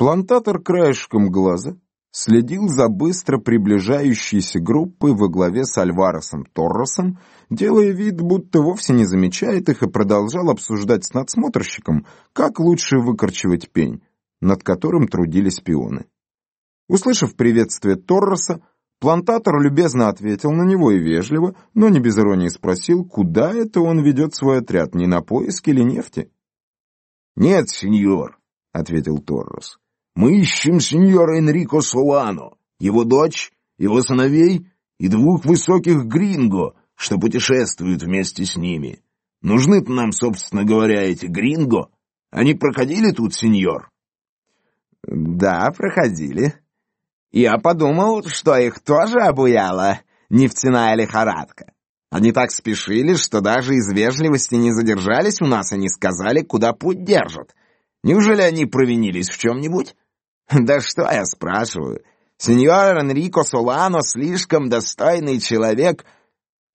Плантатор краешком глаза следил за быстро приближающейся группой во главе с Альваросом Торросом, делая вид, будто вовсе не замечает их и продолжал обсуждать с надсмотрщиком, как лучше выкорчевать пень, над которым трудились пионы. Услышав приветствие Торроса, плантатор любезно ответил на него и вежливо, но не без иронии спросил, куда это он ведет свой отряд, не на поиски или нефти. «Нет, сеньор», — ответил Торрос. Мы ищем сеньора Энрико Солано, его дочь, его сыновей и двух высоких гринго, что путешествуют вместе с ними. Нужны-то нам, собственно говоря, эти гринго. Они проходили тут, сеньор? Да, проходили. Я подумал, что их тоже обуяла нефтяная лихорадка. Они так спешили, что даже из вежливости не задержались у нас и не сказали, куда путь держат. Неужели они провинились в чем-нибудь? Да что я спрашиваю? Сеньор Энрико Солано слишком достойный человек.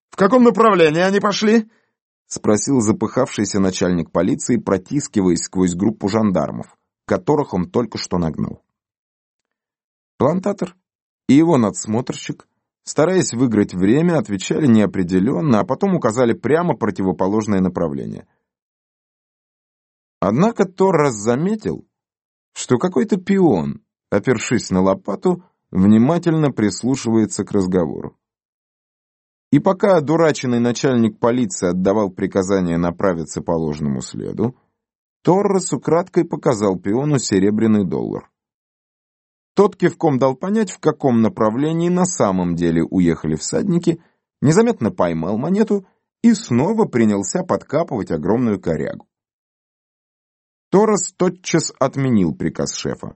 В каком направлении они пошли? Спросил запыхавшийся начальник полиции, протискиваясь сквозь группу жандармов, которых он только что нагнал. Плантатор и его надсмотрщик, стараясь выиграть время, отвечали неопределенно, а потом указали прямо противоположное направление. Однако Торрес заметил, что какой-то пион, опершись на лопату, внимательно прислушивается к разговору. И пока одураченный начальник полиции отдавал приказание направиться по ложному следу, Торрес украдкой показал пиону серебряный доллар. Тот кивком дал понять, в каком направлении на самом деле уехали всадники, незаметно поймал монету и снова принялся подкапывать огромную корягу. Торос тотчас отменил приказ шефа.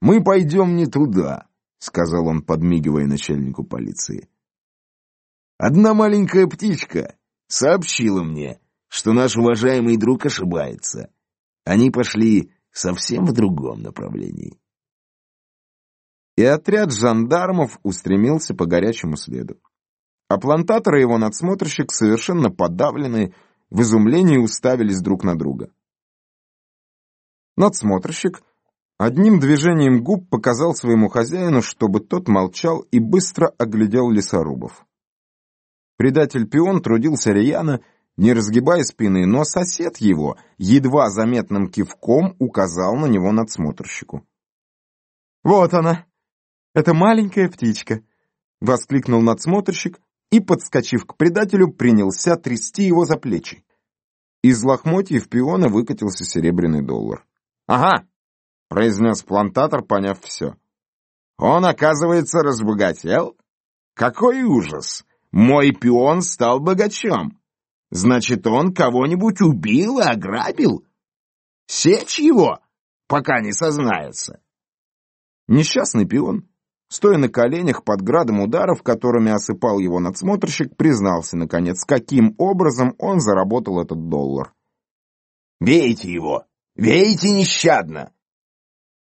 «Мы пойдем не туда», — сказал он, подмигивая начальнику полиции. «Одна маленькая птичка сообщила мне, что наш уважаемый друг ошибается. Они пошли совсем в другом направлении». И отряд жандармов устремился по горячему следу. А плантатор и его надсмотрщик, совершенно подавленные, в изумлении уставились друг на друга. Надсмотрщик одним движением губ показал своему хозяину, чтобы тот молчал и быстро оглядел лесорубов. Предатель-пион трудился рьяно, не разгибая спины, но сосед его едва заметным кивком указал на него надсмотрщику. «Вот она! Это маленькая птичка!» — воскликнул надсмотрщик и, подскочив к предателю, принялся трясти его за плечи. Из лохмотьев пиона выкатился серебряный доллар. «Ага», — произнес плантатор, поняв все. «Он, оказывается, разбогател? Какой ужас! Мой пион стал богачом! Значит, он кого-нибудь убил и ограбил? Сечь его, пока не сознается!» Несчастный пион, стоя на коленях под градом ударов, которыми осыпал его надсмотрщик, признался, наконец, каким образом он заработал этот доллар. «Бейте его!» Вейте нещадно!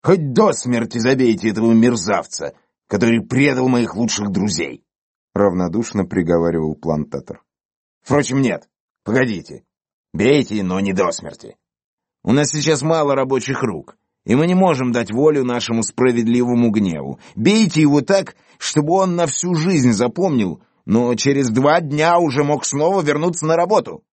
Хоть до смерти забейте этого мерзавца, который предал моих лучших друзей!» Равнодушно приговаривал плантатор. «Впрочем, нет. Погодите. Бейте, но не до смерти. У нас сейчас мало рабочих рук, и мы не можем дать волю нашему справедливому гневу. Бейте его так, чтобы он на всю жизнь запомнил, но через два дня уже мог снова вернуться на работу.